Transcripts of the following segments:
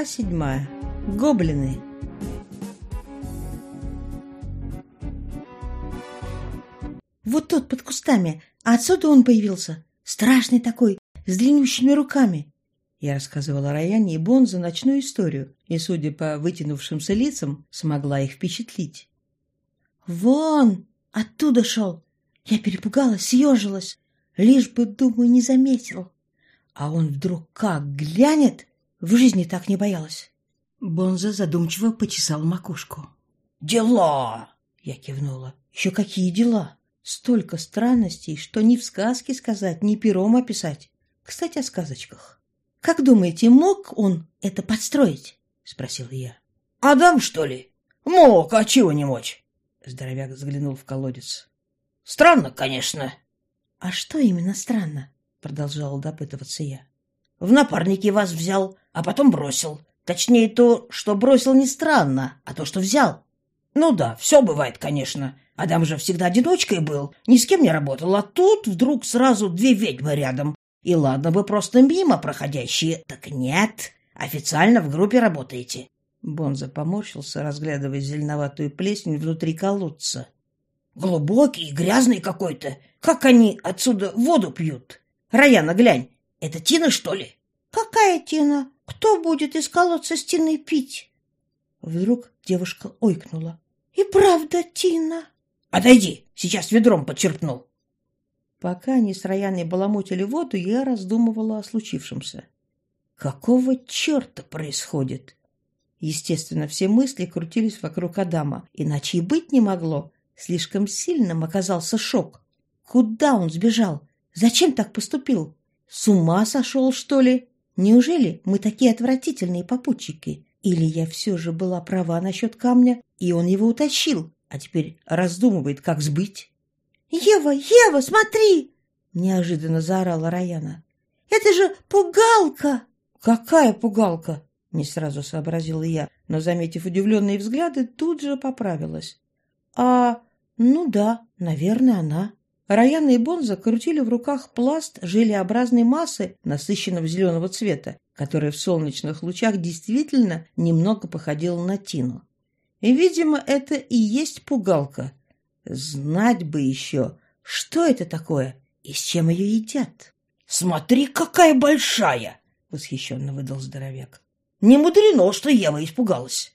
Глава седьмая. Гоблины. Вот тот под кустами, а отсюда он появился. Страшный такой, с длиннющими руками. Я рассказывала Раяне и Бонзо ночную историю, и, судя по вытянувшимся лицам, смогла их впечатлить. Вон, оттуда шел. Я перепугалась, съежилась. Лишь бы, думаю, не заметил. А он вдруг как глянет, в жизни так не боялась. Бонза задумчиво почесал макушку. «Дела!» — я кивнула. «Еще какие дела? Столько странностей, что ни в сказке сказать, ни пером описать. Кстати, о сказочках. Как думаете, мог он это подстроить?» — спросил я. «Адам, что ли? Мог, а чего не мочь?» Здоровяк взглянул в колодец. «Странно, конечно». «А что именно странно?» — продолжала допытываться я. «В напарники вас взял, а потом бросил. Точнее, то, что бросил не странно, а то, что взял. Ну да, все бывает, конечно. Адам же всегда одиночкой был, ни с кем не работал, а тут вдруг сразу две ведьмы рядом. И ладно бы просто мимо проходящие, так нет, официально в группе работаете. Бонза поморщился, разглядывая зеленоватую плесень внутри колодца. Глубокий и грязный какой-то. Как они отсюда воду пьют? Раяна, глянь, это Тина, что ли? Какая Тина? Кто будет из колодца с Тиной пить? Вдруг девушка ойкнула. И правда, Тина. Отойди, сейчас ведром подчерпну. Пока они с Раяной баламутили воду, я раздумывала о случившемся. Какого черта происходит? Естественно, все мысли крутились вокруг Адама, иначе и быть не могло. Слишком сильным оказался шок. Куда он сбежал? Зачем так поступил? С ума сошел, что ли? Неужели мы такие отвратительные попутчики? Или я все же была права насчет камня, и он его утащил, а теперь раздумывает, как сбыть? «Ева, Ева, смотри!» — неожиданно заорала Раяна. «Это же пугалка!» «Какая пугалка?» — не сразу сообразила я, но, заметив удивленные взгляды, тут же поправилась. «А, ну да, наверное, она». Раяна и Бонза крутили в руках пласт желеобразной массы насыщенного зеленого цвета, которая в солнечных лучах действительно немного походила на тину. И, видимо, это и есть пугалка. Знать бы еще, что это такое и с чем ее едят. — Смотри, какая большая! — восхищенно выдал здоровяк. — Не мудрено, что Ева испугалась.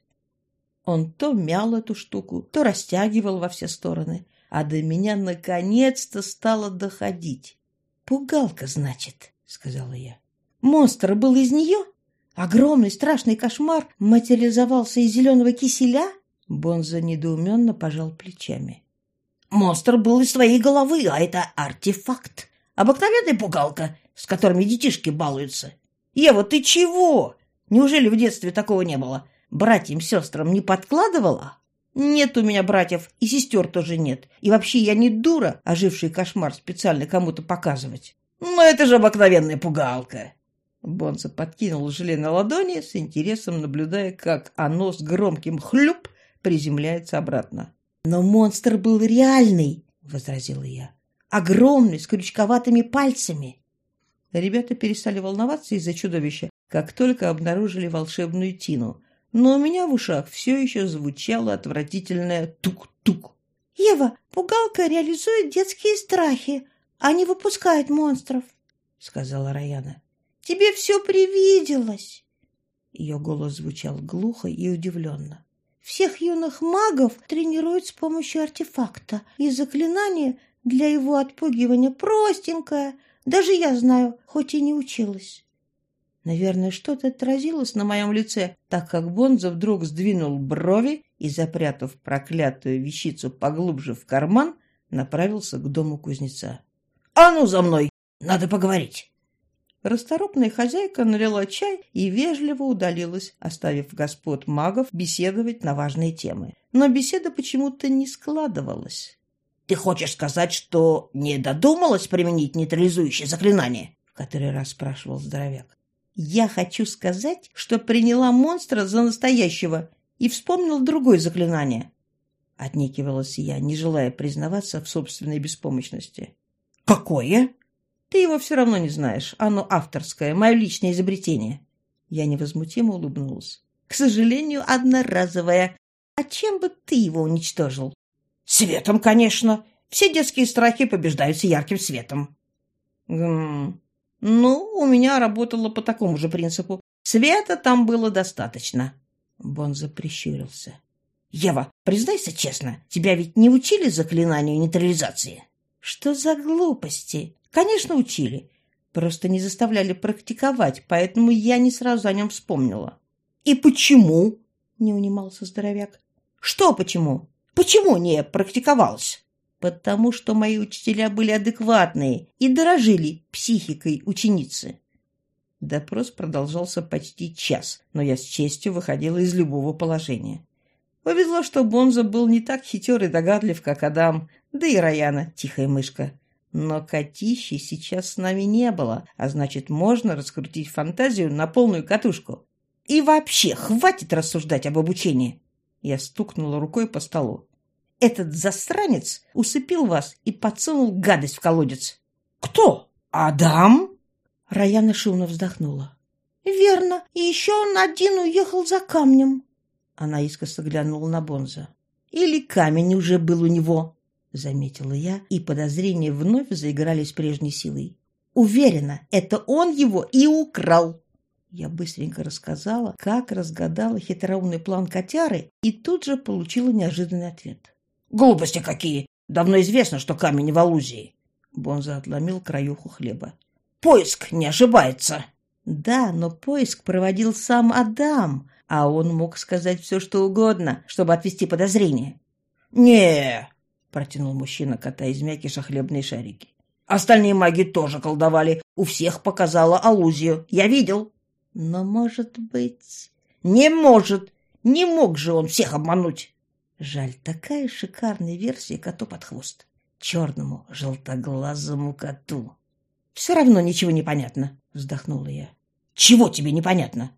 Он то мял эту штуку, то растягивал во все стороны, а до меня наконец-то стало доходить. «Пугалка, значит», — сказала я. «Монстр был из нее? Огромный страшный кошмар материализовался из зеленого киселя?» Бонза недоуменно пожал плечами. «Монстр был из твоей головы, а это артефакт. Обыкновенная пугалка, с которыми детишки балуются. Ева, ты чего? Неужели в детстве такого не было? Братьям-сестрам не подкладывала?» Нет у меня братьев, и сестер тоже нет. И вообще я не дура, оживший кошмар специально кому-то показывать. Ну, это же обыкновенная пугалка. Бонса подкинул желе на ладони, с интересом наблюдая, как оно с громким хлюп приземляется обратно. «Но монстр был реальный», — возразила я. «Огромный, с крючковатыми пальцами». Ребята перестали волноваться из-за чудовища, как только обнаружили волшебную тину но у меня в ушах все еще звучало отвратительное тук-тук. «Ева, пугалка реализует детские страхи, а не выпускает монстров», — сказала Раяна. «Тебе все привиделось». Ее голос звучал глухо и удивленно. «Всех юных магов тренируют с помощью артефакта, и заклинание для его отпугивания простенькое. Даже я знаю, хоть и не училась». Наверное, что-то отразилось на моем лице, так как Бонза вдруг сдвинул брови и, запрятав проклятую вещицу поглубже в карман, направился к дому кузнеца. «А ну за мной! Надо поговорить!» Расторопная хозяйка налила чай и вежливо удалилась, оставив господ магов беседовать на важные темы. Но беседа почему-то не складывалась. «Ты хочешь сказать, что не додумалась применить нейтрализующее заклинание?» — в который раз спрашивал здоровяк. Я хочу сказать, что приняла монстра за настоящего и вспомнил другое заклинание. Отнекивалась я, не желая признаваться в собственной беспомощности. «Какое?» «Ты его все равно не знаешь. Оно авторское, мое личное изобретение». Я невозмутимо улыбнулась. К сожалению, одноразовая. А чем бы ты его уничтожил? Светом, конечно. Все детские страхи побеждаются ярким светом. Гм. Ну, у меня работало по такому же принципу. Света там было достаточно. Бонза прищурился. Ева, признайся честно, тебя ведь не учили заклинанию нейтрализации? Что за глупости? Конечно, учили. Просто не заставляли практиковать, поэтому я не сразу о нем вспомнила. И почему? Не унимался здоровяк. Что почему? Почему не практиковалась? Потому что мои учителя были адекватные и дорожили психикой ученицы. Допрос продолжался почти час, но я с честью выходила из любого положения. Повезло, что Бонза был не так хитер и догадлив, как Адам, да и Раяна, тихая мышка. Но котищи сейчас с нами не было, а значит, можно раскрутить фантазию на полную катушку. И вообще, хватит рассуждать об обучении. Я стукнула рукой по столу. Этот засранец усыпил вас и подсунул гадость в колодец. Кто? Адам? Раяна шумно вздохнула. Верно. И еще он один уехал за камнем. Она искоса глянула на Бонза. Или камень уже был у него, заметила я, и подозрения вновь заиграли с прежней силой. Уверена, это он его и украл. Я быстренько рассказала, как разгадала хитроумный план котяры, и тут же получила неожиданный ответ. «Глупости какие! Давно известно, что камень в Алузии!» Бонза отломил краюху хлеба. «Поиск не ошибается!» «Да, но поиск проводил сам Адам, а он мог сказать все, что угодно, чтобы отвести подозрения». «Не!» — протянул мужчина, катая из мякиша хлебные шарики. «Остальные маги тоже колдовали. У всех показала аллузию. Я видел». Но, может быть... Не может! Не мог же он всех обмануть! Жаль, такая шикарная версия коту под хвост. Черному, желтоглазому коту. Все равно ничего не понятно, вздохнула я. Чего тебе непонятно?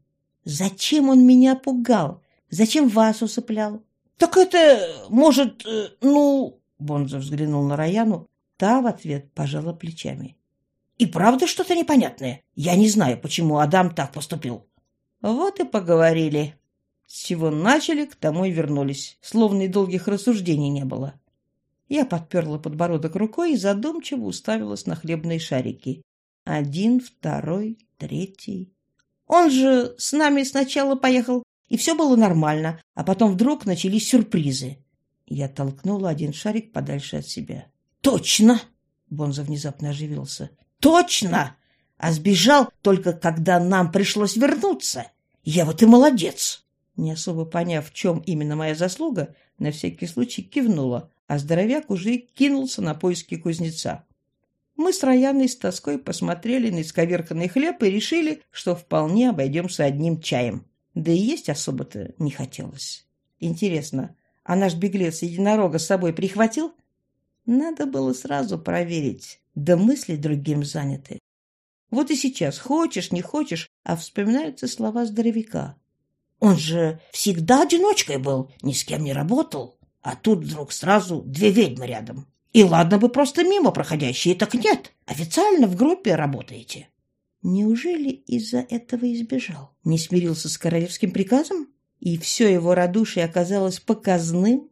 Зачем он меня пугал? Зачем вас усыплял? Так это, может, э, ну... Бонзо взглянул на Раяну. Та в ответ пожала плечами. И правда что-то непонятное. Я не знаю, почему Адам так поступил. Вот и поговорили. С чего начали, к тому и вернулись, словно и долгих рассуждений не было. Я подперла подбородок рукой и задумчиво уставилась на хлебные шарики. Один, второй, третий. Он же с нами сначала поехал, и все было нормально, а потом вдруг начались сюрпризы. Я толкнула один шарик подальше от себя. «Точно!» — Бонза внезапно оживился. Точно! А сбежал только когда нам пришлось вернуться. Я вот и молодец. Не особо поняв, в чем именно моя заслуга, на всякий случай кивнула, а здоровяк уже кинулся на поиски кузнеца. Мы с Рояной с тоской посмотрели на исковерканный хлеб и решили, что вполне обойдемся одним чаем. Да и есть особо-то не хотелось. Интересно, а наш беглец единорога с собой прихватил? Надо было сразу проверить, да мысли другим заняты. Вот и сейчас, хочешь, не хочешь, а вспоминаются слова здоровяка. Он же всегда одиночкой был, ни с кем не работал. А тут вдруг сразу две ведьмы рядом. И ладно бы просто мимо проходящие, так нет. Официально в группе работаете. Неужели из-за этого избежал? Не смирился с королевским приказом? И все его радушие оказалось показным?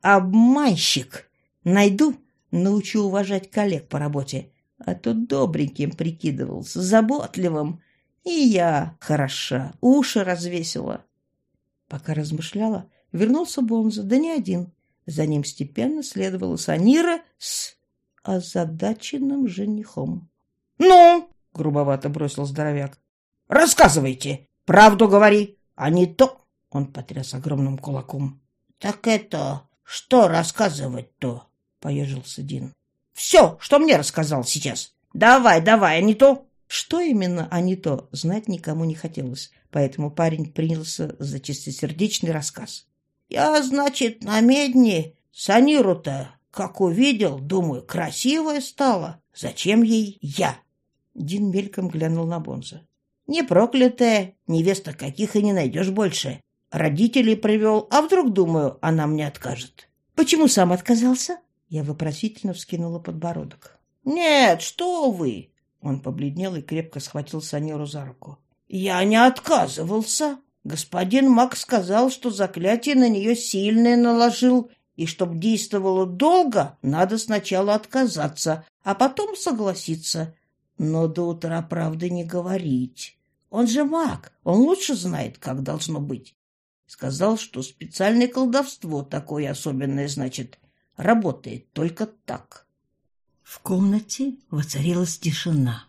Обманщик! Найду, научу уважать коллег по работе. А то добреньким прикидывался, заботливым. И я хороша, уши развесила. Пока размышляла, вернулся Бонза, да не один. За ним степенно следовала Санира с озадаченным женихом. «Ну?» — грубовато бросил здоровяк. «Рассказывайте, правду говори, а не то...» Он потряс огромным кулаком. «Так это... Что рассказывать-то?» поежился Дин. «Все, что мне рассказал сейчас. Давай, давай, а не то...» Что именно, а не то, знать никому не хотелось, поэтому парень принялся за чистосердечный рассказ. «Я, значит, на медне Саниру-то, как увидел, думаю, красивая стала. Зачем ей я?» Дин мельком глянул на Бонза. «Не проклятая, невеста каких и не найдешь больше. Родителей привел, а вдруг, думаю, она мне откажет». «Почему сам отказался?» Я вопросительно вскинула подбородок. «Нет, что вы!» Он побледнел и крепко схватил Санеру за руку. Я не отказывался. Господин Мак сказал, что заклятие на нее сильное наложил, и чтоб действовало долго, надо сначала отказаться, а потом согласиться. Но до утра правды не говорить. Он же маг, он лучше знает, как должно быть. Сказал, что специальное колдовство такое особенное, значит, работает только так. В комнате воцарилась тишина.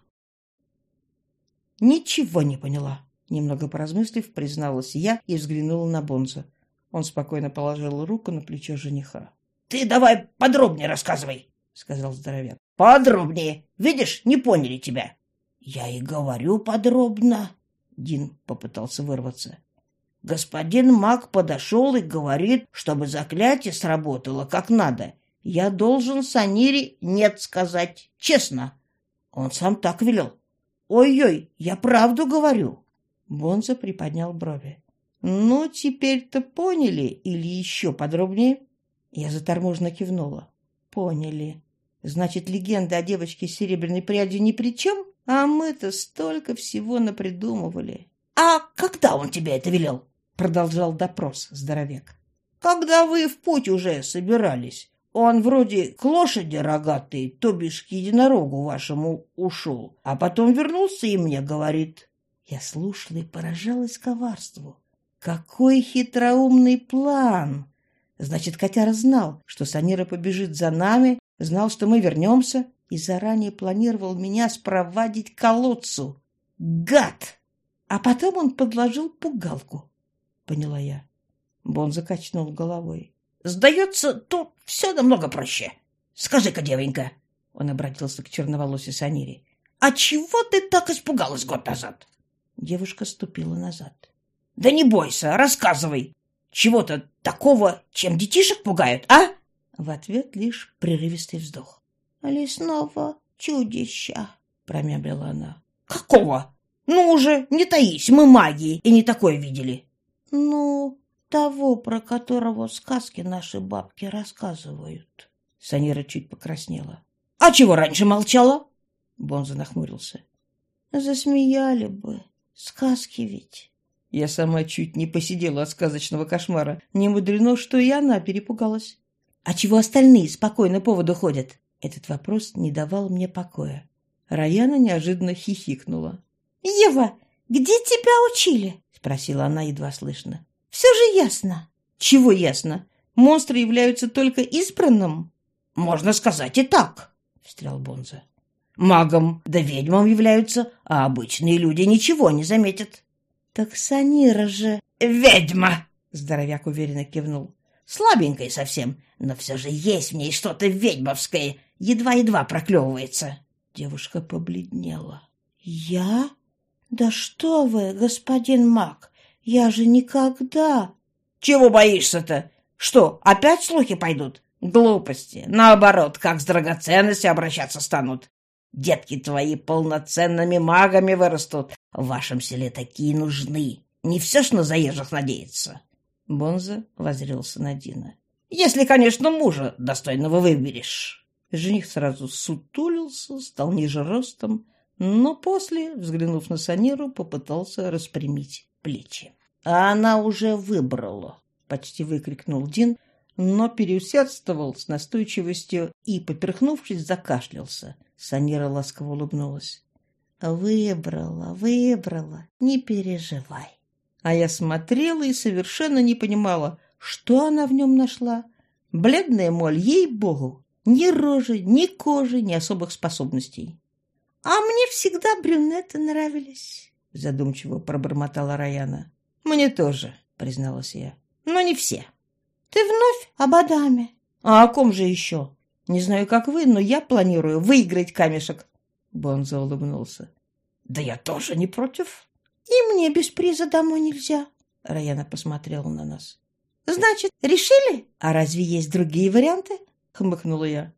Ничего не поняла. Немного поразмыслив, призналась я и взглянула на Бонза. Он спокойно положил руку на плечо жениха. — Ты давай подробнее рассказывай, — сказал здоровяк. — Подробнее. Видишь, не поняли тебя. — Я и говорю подробно. Дин попытался вырваться. Господин маг подошел и говорит, чтобы заклятие сработало как надо. Я должен Санире «нет» сказать, честно. Он сам так велел. Ой-ой, я правду говорю. Бонза приподнял брови. «Ну, теперь-то поняли или еще подробнее?» Я заторможенно кивнула. «Поняли. Значит, легенда о девочке с серебряной прядью ни при чем? А мы-то столько всего напридумывали». «А когда он тебе это велел?» Продолжал допрос здоровяк. «Когда вы в путь уже собирались. Он вроде к лошади рогатой, то бишь к единорогу вашему ушел, а потом вернулся и мне говорит, я слушала и поражалась коварству. Какой хитроумный план! Значит, котяра знал, что Санира побежит за нами, знал, что мы вернемся, и заранее планировал меня спровадить к колодцу. Гад! А потом он подложил пугалку, поняла я. Бон закачнул головой. Сдается, тут все намного проще. Скажи-ка, девонька, он обратился к черноволосой Санире, а чего ты так испугалась год назад? Девушка ступила назад. «Да не бойся, рассказывай. Чего-то такого, чем детишек пугают, а?» В ответ лишь прерывистый вздох. «Лесного чудища», — промямлила она. «Какого? Ну уже, не таись, мы маги и не такое видели». «Ну, того, про которого сказки наши бабки рассказывают». Санира чуть покраснела. «А чего раньше молчала?» Бонза нахмурился. «Засмеяли бы. Сказки ведь. Я сама чуть не посидела от сказочного кошмара. Не мудрено, что и она перепугалась. А чего остальные спокойно поводу ходят? Этот вопрос не давал мне покоя. Раяна неожиданно хихикнула. «Ева, где тебя учили?» — спросила она едва слышно. «Все же ясно». «Чего ясно? Монстры являются только избранным?» «Можно сказать и так», — встрял Бонза магом да ведьмам являются, а обычные люди ничего не заметят. — Так Санира же... — Ведьма! — здоровяк уверенно кивнул. — Слабенькая совсем, но все же есть в ней что-то ведьмовское, едва-едва проклевывается. Девушка побледнела. — Я? Да что вы, господин маг, я же никогда... — Чего боишься-то? Что, опять слухи пойдут? Глупости. Наоборот, как с драгоценностью обращаться станут. Детки твои полноценными магами вырастут. В вашем селе такие нужны. Не все ж на заезжих надеяться. Бонза возрился на Дина. Если, конечно, мужа достойного выберешь. Жених сразу сутулился, стал ниже ростом, но после, взглянув на Саниру, попытался распрямить плечи. «А она уже выбрала!» — почти выкрикнул Дин, но переусердствовал с настойчивостью и, поперхнувшись, закашлялся. Санира ласково улыбнулась. «Выбрала, выбрала, не переживай». А я смотрела и совершенно не понимала, что она в нем нашла. Бледная моль, ей-богу, ни рожи, ни кожи, ни особых способностей. «А мне всегда брюнеты нравились», — задумчиво пробормотала Раяна. «Мне тоже», — призналась я. «Но не все». «Ты вновь об Адаме?» «А о ком же еще?» Не знаю, как вы, но я планирую выиграть камешек. Бонзо улыбнулся. Да я тоже не против. И мне без приза домой нельзя. Раяна посмотрела на нас. Значит, решили? А разве есть другие варианты? Хмыкнула я.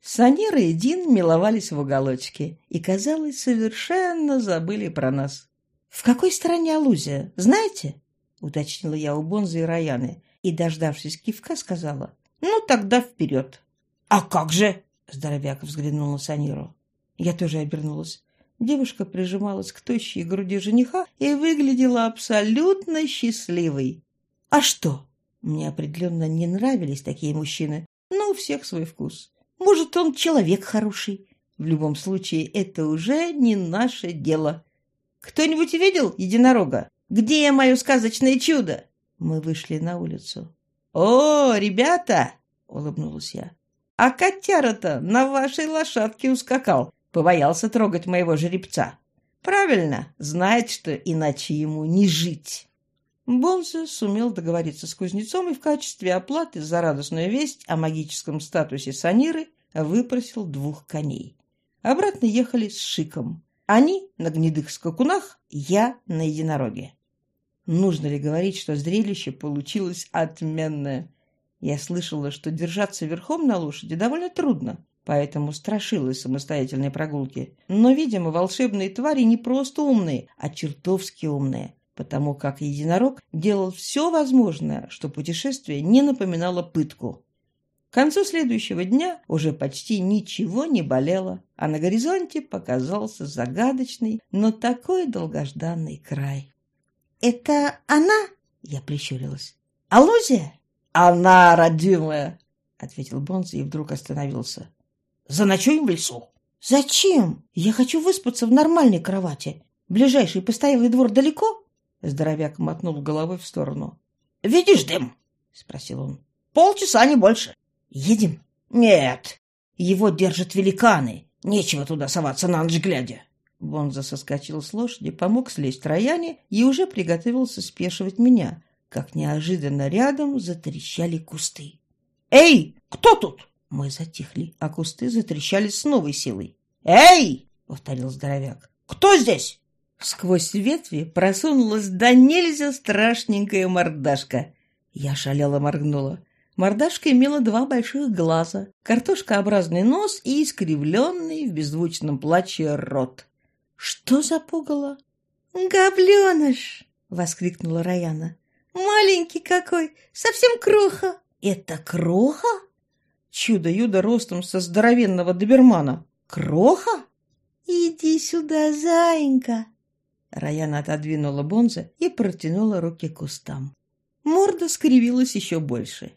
Санира и Дин миловались в уголочке и, казалось, совершенно забыли про нас. «В какой стороне Алузия, знаете?» — уточнила я у Бонза и Раяны, и, дождавшись кивка, сказала, «Ну, тогда вперед!» «А как же?» — здоровяк взглянул на Саниру. Я тоже обернулась. Девушка прижималась к тощей груди жениха и выглядела абсолютно счастливой. А что? Мне определенно не нравились такие мужчины, но у всех свой вкус. Может, он человек хороший. В любом случае, это уже не наше дело. Кто-нибудь видел единорога? Где мое сказочное чудо? Мы вышли на улицу. О, ребята! Улыбнулась я. А котяра-то на вашей лошадке ускакал. Побоялся трогать моего жеребца. Правильно, знает, что иначе ему не жить. Бонза сумел договориться с кузнецом и в качестве оплаты за радостную весть о магическом статусе Саниры выпросил двух коней. Обратно ехали с Шиком. Они на гнедых скакунах, я на единороге. Нужно ли говорить, что зрелище получилось отменное? Я слышала, что держаться верхом на лошади довольно трудно, поэтому страшилась самостоятельной прогулки. Но, видимо, волшебные твари не просто умные, а чертовски умные, потому как единорог делал все возможное, что путешествие не напоминало пытку. К концу следующего дня уже почти ничего не болело, а на горизонте показался загадочный, но такой долгожданный край. «Это она?» — я прищурилась. «Алузия?» «Она, родимая!» — ответил Бонзи и вдруг остановился. «Заночуем в лесу». «Зачем? Я хочу выспаться в нормальной кровати. Ближайший постоялый двор далеко?» Здоровяк мотнул головой в сторону. «Видишь дым?» — спросил он. «Полчаса, не больше». «Едем?» «Нет. Его держат великаны. Нечего туда соваться на ночь глядя». Бонза соскочил с лошади, помог слезть Рояне и уже приготовился спешивать меня, как неожиданно рядом затрещали кусты. «Эй, кто тут?» Мы затихли, а кусты затрещали с новой силой. «Эй!» — повторил здоровяк. «Кто здесь?» Сквозь ветви просунулась да нельзя страшненькая мордашка. Я шалела моргнула. Мордашка имела два больших глаза, картошкообразный нос и искривленный в беззвучном плаче рот. Что за пугало? «Гобленыш!» — воскликнула Раяна. «Маленький какой! Совсем кроха!» «Это кроха?» Чудо-юдо ростом со здоровенного добермана. «Кроха?» «Иди сюда, зайенька!» Раяна отодвинула Бонза и протянула руки к кустам. Морда скривилась еще больше.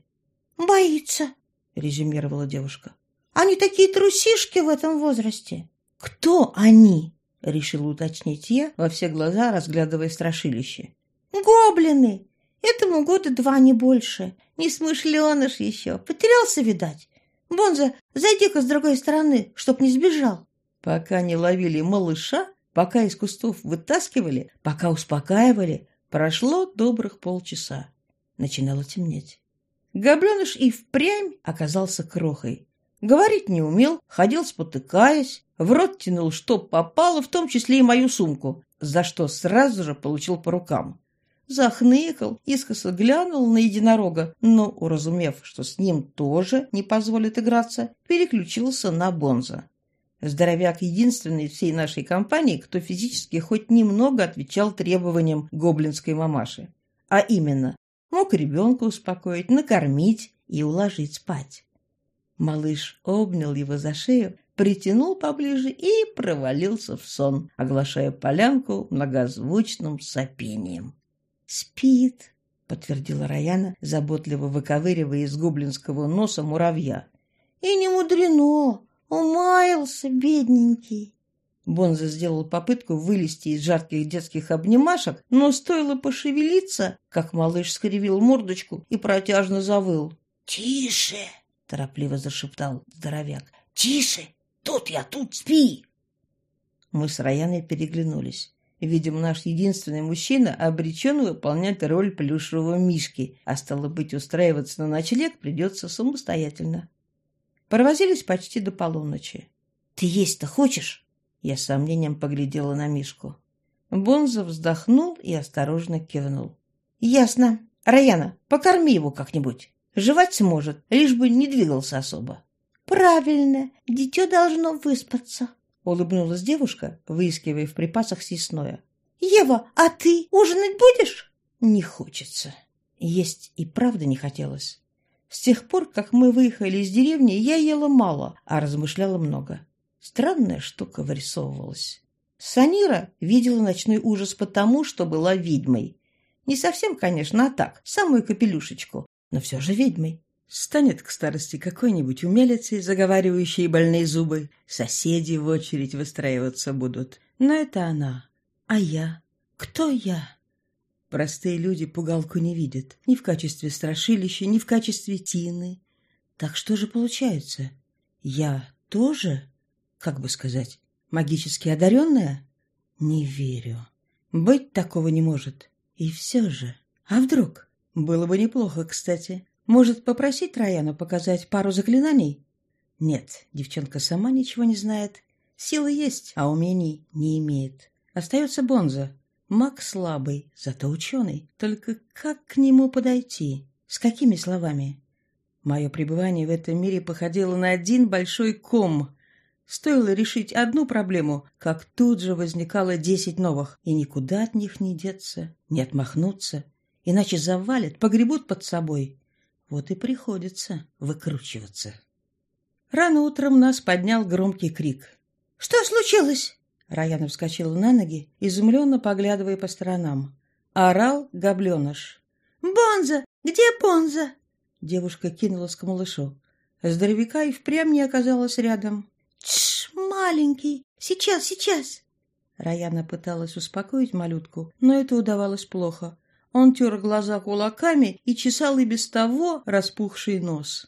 «Боится», — резюмировала девушка. «Они такие трусишки в этом возрасте». «Кто они?» — решила уточнить я, во все глаза разглядывая страшилище. «Гоблины! Этому года два, не больше. Несмышленыш еще. Потерялся, видать. Бонза, зайди-ка с другой стороны, чтоб не сбежал». Пока не ловили малыша, пока из кустов вытаскивали, пока успокаивали, прошло добрых полчаса. Начинало темнеть. Гобленыш и впрямь оказался крохой. Говорить не умел, ходил спотыкаясь, в рот тянул, что попало, в том числе и мою сумку, за что сразу же получил по рукам. Захныкал, искоса глянул на единорога, но, уразумев, что с ним тоже не позволит играться, переключился на Бонза. Здоровяк единственный всей нашей компании, кто физически хоть немного отвечал требованиям гоблинской мамаши. А именно, мог ребенка успокоить, накормить и уложить спать. Малыш обнял его за шею, притянул поближе и провалился в сон, оглашая полянку многозвучным сопением. «Спит», — подтвердила Раяна, заботливо выковыривая из гоблинского носа муравья. «И не мудрено, умаялся, бедненький». Бонза сделал попытку вылезти из жарких детских обнимашек, но стоило пошевелиться, как малыш скривил мордочку и протяжно завыл. «Тише!» — торопливо зашептал здоровяк. «Тише! Тут я, тут спи!» Мы с Раяной переглянулись. Видимо, наш единственный мужчина обречен выполнять роль плюшевого мишки, а стало быть, устраиваться на ночлег придется самостоятельно. Провозились почти до полуночи. «Ты есть-то хочешь?» Я с сомнением поглядела на Мишку. Бонза вздохнул и осторожно кивнул. «Ясно. Раяна, покорми его как-нибудь. Жевать сможет, лишь бы не двигался особо». «Правильно. Дитё должно выспаться», — улыбнулась девушка, выискивая в припасах съестное. «Ева, а ты ужинать будешь?» «Не хочется. Есть и правда не хотелось. С тех пор, как мы выехали из деревни, я ела мало, а размышляла много. Странная штука вырисовывалась. Санира видела ночной ужас потому, что была ведьмой. Не совсем, конечно, а так, самую капелюшечку, но все же ведьмой. Станет к старости какой-нибудь умелицей, заговаривающей больные зубы. Соседи в очередь выстраиваться будут. Но это она. А я? Кто я? Простые люди пугалку не видят. Ни в качестве страшилища, ни в качестве тины. Так что же получается? Я тоже, как бы сказать, магически одаренная? Не верю. Быть такого не может. И все же. А вдруг? Было бы неплохо, кстати. Может, попросить Раяну показать пару заклинаний? Нет, девчонка сама ничего не знает. Силы есть, а умений не имеет. Остается Бонза. Маг слабый, зато ученый. Только как к нему подойти? С какими словами? Мое пребывание в этом мире походило на один большой ком. Стоило решить одну проблему, как тут же возникало десять новых, и никуда от них не деться, не отмахнуться, иначе завалят, погребут под собой. Вот и приходится выкручиваться. Рано утром нас поднял громкий крик. «Что случилось?» Раяна вскочила на ноги, изумленно поглядывая по сторонам. Орал гобленыш. «Бонза! Где Бонза?» Девушка кинулась к малышу. Здоровяка и впрямь не оказалось рядом. «Тш, маленький! Сейчас, сейчас!» Раяна пыталась успокоить малютку, но это удавалось плохо. Он тер глаза кулаками и чесал и без того распухший нос.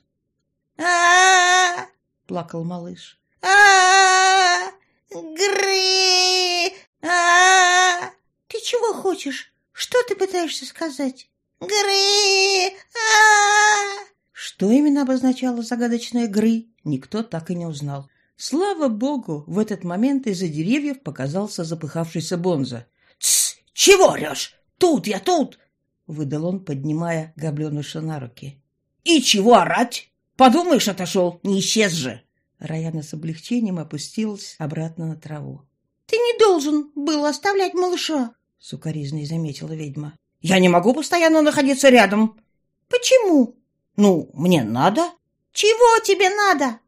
а плакал малыш. а Гры! а Ты чего хочешь? Что ты пытаешься сказать? Гры! а Что именно обозначало загадочное «гры», никто так и не узнал. Слава богу, в этот момент из-за деревьев показался запыхавшийся Бонза. «Тсс! Чего орешь? Тут я, тут!» — выдал он, поднимая гобленыша на руки. «И чего орать? Подумаешь, отошел, не исчез же!» Раяна с облегчением опустилась обратно на траву. «Ты не должен был оставлять малыша!» — сукоризной заметила ведьма. «Я не могу постоянно находиться рядом!» «Почему?» «Ну, мне надо!» «Чего тебе надо?»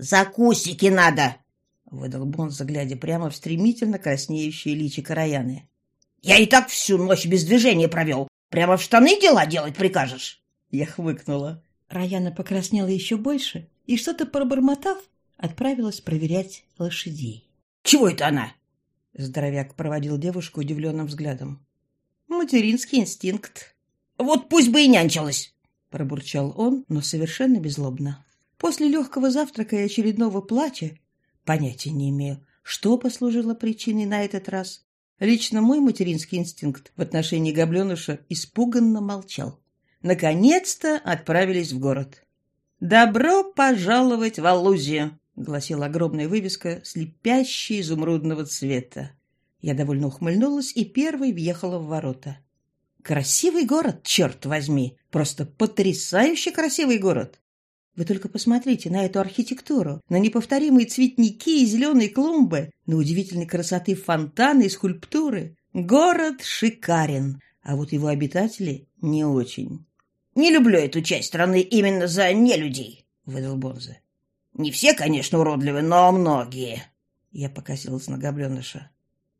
«За кустики надо!» — выдал Бон, заглядя прямо в стремительно краснеющие личико Раяны. Я и так всю ночь без движения провел. Прямо в штаны дела делать прикажешь?» Я хмыкнула. Раяна покраснела еще больше и, что-то пробормотав, отправилась проверять лошадей. «Чего это она?» Здоровяк проводил девушку удивленным взглядом. «Материнский инстинкт». «Вот пусть бы и нянчилась!» Пробурчал он, но совершенно беззлобно. После легкого завтрака и очередного плача, понятия не имею, что послужило причиной на этот раз, Лично мой материнский инстинкт в отношении гобленыша испуганно молчал. Наконец-то отправились в город. «Добро пожаловать в Аллузию!» — гласила огромная вывеска, слепящая изумрудного цвета. Я довольно ухмыльнулась и первой въехала в ворота. Красивый город, черт возьми! Просто потрясающе красивый город! Вы только посмотрите на эту архитектуру, на неповторимые цветники и зеленые клумбы, на удивительной красоты фонтаны и скульптуры. Город шикарен, а вот его обитатели не очень. «Не люблю эту часть страны именно за нелюдей», — выдал Бонзе. «Не все, конечно, уродливы, но многие». Я покосилась на гобленыша.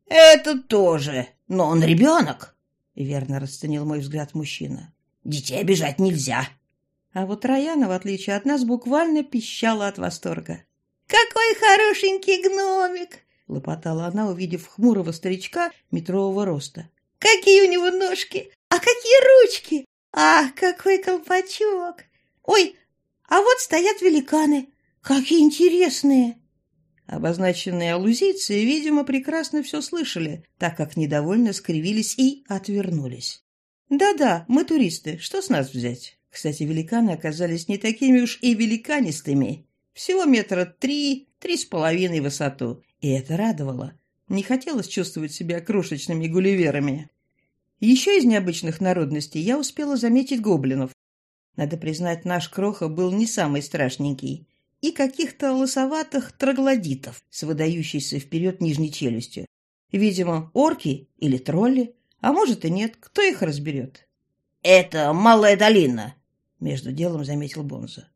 «Это тоже, но он ребенок», — верно расценил мой взгляд мужчина. «Детей обижать нельзя». А вот Раяна, в отличие от нас, буквально пищала от восторга. «Какой хорошенький гномик!» — лопотала она, увидев хмурого старичка метрового роста. «Какие у него ножки! А какие ручки! Ах, какой колпачок! Ой, а вот стоят великаны! Какие интересные!» Обозначенные аллузийцы, видимо, прекрасно все слышали, так как недовольно скривились и отвернулись. «Да-да, мы туристы, что с нас взять?» Кстати, великаны оказались не такими уж и великанистыми. Всего метра три, три с половиной в высоту. И это радовало. Не хотелось чувствовать себя крошечными гулливерами. Еще из необычных народностей я успела заметить гоблинов. Надо признать, наш кроха был не самый страшненький. И каких-то лосоватых троглодитов с выдающейся вперед нижней челюстью. Видимо, орки или тролли, а может и нет, кто их разберет. «Это Малая долина», между делом заметил Бонза.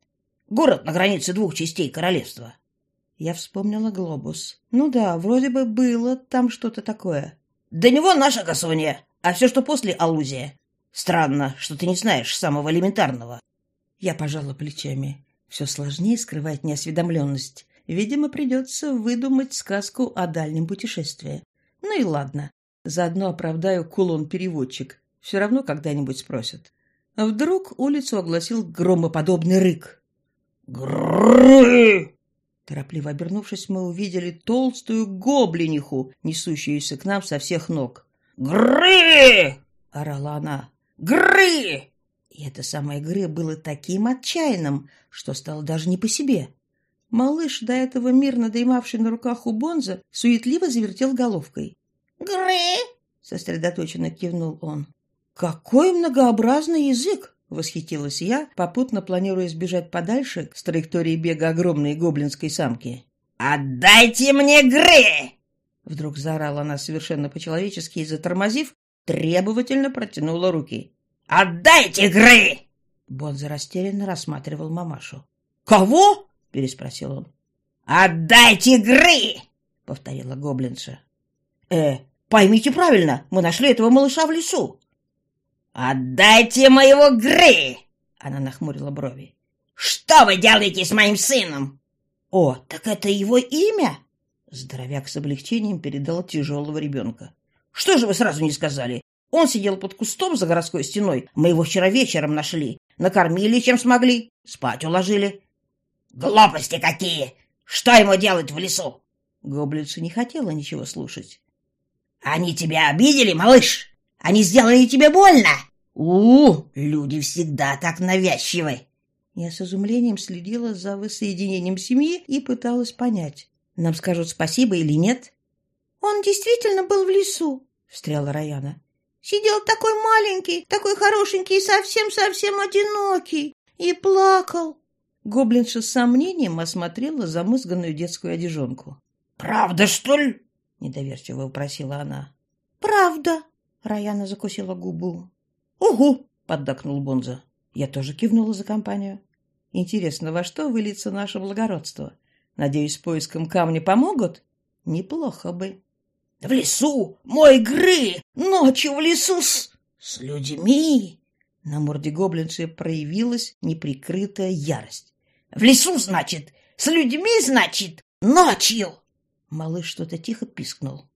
Город на границе двух частей королевства. Я вспомнила глобус. Ну да, вроде бы было там что-то такое. До него наша косунья, а все, что после — аллузия. Странно, что ты не знаешь самого элементарного. Я пожала плечами. Все сложнее скрывать неосведомленность. Видимо, придется выдумать сказку о дальнем путешествии. Ну и ладно. Заодно оправдаю кулон-переводчик. Все равно когда-нибудь спросят. Вдруг улицу огласил громоподобный рык. Грррры! Торопливо обернувшись, мы увидели толстую гоблиниху, несущуюся к нам со всех ног. Гры! орала она. Гры! И это самое «гры» было таким отчаянным, что стало даже не по себе. Малыш, до этого мирно дремавший на руках у Бонза, суетливо завертел головкой. Гры! сосредоточенно кивнул он. «Какой многообразный язык!» — восхитилась я, попутно планируя сбежать подальше с траектории бега огромной гоблинской самки. «Отдайте мне Гры!» Вдруг заорала она совершенно по-человечески и, затормозив, требовательно протянула руки. «Отдайте Гры!» Бонза растерянно рассматривал мамашу. «Кого?» — переспросил он. «Отдайте Гры!» — повторила гоблинша. «Э, поймите правильно, мы нашли этого малыша в лесу». «Отдайте моего Гры!» — она нахмурила брови. «Что вы делаете с моим сыном?» «О, так это его имя?» Здоровяк с облегчением передал тяжелого ребенка. «Что же вы сразу не сказали? Он сидел под кустом за городской стеной. Мы его вчера вечером нашли. Накормили, чем смогли. Спать уложили». «Глупости какие! Что ему делать в лесу?» Гоблица не хотела ничего слушать. «Они тебя обидели, малыш? Они сделали тебе больно? у, -у люди всегда так навязчивы!» Я с изумлением следила за воссоединением семьи и пыталась понять, нам скажут спасибо или нет. «Он действительно был в лесу», — встряла Раяна. «Сидел такой маленький, такой хорошенький и совсем-совсем одинокий. И плакал». Гоблинша с сомнением осмотрела замызганную детскую одежонку. «Правда, что ли?» — недоверчиво вопросила она. «Правда», — Раяна закусила губу. «Угу», — поддакнул Бонза. Я тоже кивнула за компанию. Интересно, во что выльется наше благородство? Надеюсь, с поиском камня помогут? Неплохо бы. В лесу, мой Гры, ночью в лесу с... с людьми. На морде гоблинши проявилась неприкрытая ярость. В лесу, значит, с людьми, значит, ночью. Малыш что-то тихо пискнул.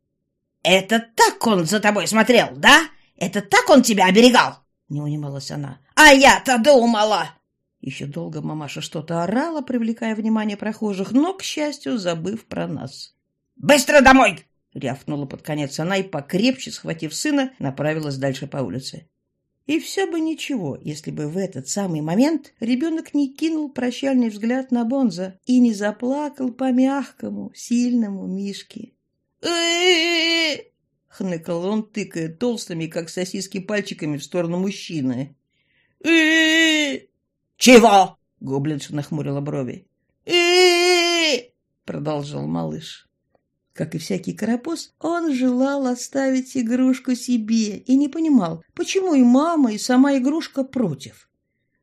«Это так он за тобой смотрел, да? Это так он тебя оберегал?» Не унималась она. «А я-то думала!» Еще долго мамаша что-то орала, привлекая внимание прохожих, но, к счастью, забыв про нас. «Быстро домой!» — рявкнула под конец она и, покрепче схватив сына, направилась дальше по улице. И все бы ничего, если бы в этот самый момент ребенок не кинул прощальный взгляд на Бонза и не заплакал по мягкому, сильному Мишке. Хныкал он, тыкая толстыми, как сосиски, пальчиками в сторону мужчины. «Чего?» — гоблинша нахмурила брови. продолжал малыш. Как и всякий карапуз, он желал оставить игрушку себе и не понимал, почему и мама, и сама игрушка против.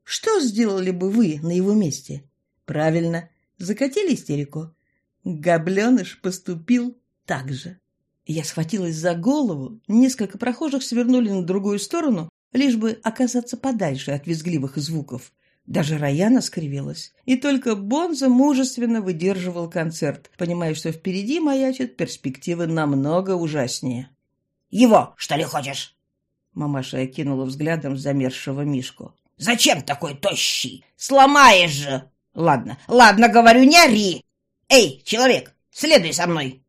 Что сделали бы вы на его месте? Правильно, закатили истерику. Гобленыш поступил так же. Я схватилась за голову, несколько прохожих свернули на другую сторону, лишь бы оказаться подальше от визгливых звуков. Даже Раяна скривилась. И только Бонза мужественно выдерживал концерт, понимая, что впереди маячат перспективы намного ужаснее. «Его, что ли, хочешь?» Мамаша окинула взглядом замерзшего Мишку. «Зачем такой тощий? Сломаешь же!» «Ладно, ладно, говорю, не ори! Эй, человек, следуй за мной!»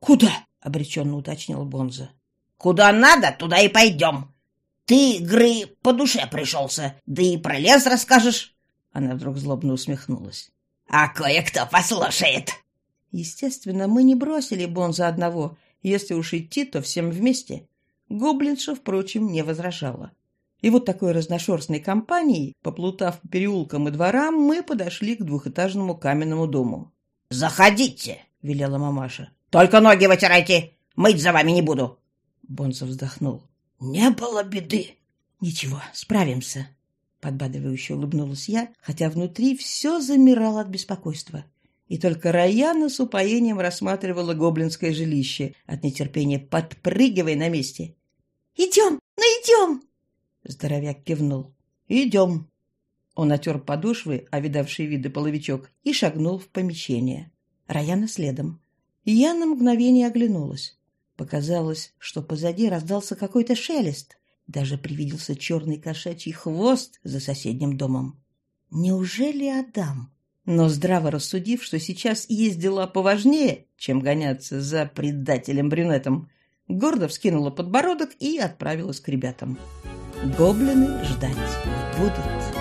«Куда?» — обреченно уточнил Бонза. «Куда надо, туда и пойдем. Ты, Гры, по душе пришелся, да и про лес расскажешь. Она вдруг злобно усмехнулась. А кое-кто послушает. Естественно, мы не бросили Бонза одного. Если уж идти, то всем вместе. Гоблинша, впрочем, не возражала. И вот такой разношерстной компанией, поплутав по переулкам и дворам, мы подошли к двухэтажному каменному дому. «Заходите!» — велела мамаша. «Только ноги вытирайте! Мыть за вами не буду!» Бонза вздохнул. «Не было беды». «Ничего, справимся», — подбадривающе улыбнулась я, хотя внутри все замирало от беспокойства. И только Раяна с упоением рассматривала гоблинское жилище, от нетерпения подпрыгивая на месте. «Идем, ну идем!» Здоровяк кивнул. «Идем!» Он отер подошвы, овидавший виды половичок, и шагнул в помещение. Раяна следом. Я на мгновение оглянулась. Показалось, что позади раздался какой-то шелест. Даже привиделся черный кошачий хвост за соседним домом. Неужели Адам? Но здраво рассудив, что сейчас есть дела поважнее, чем гоняться за предателем-брюнетом, гордо вскинула подбородок и отправилась к ребятам. Гоблины ждать будут.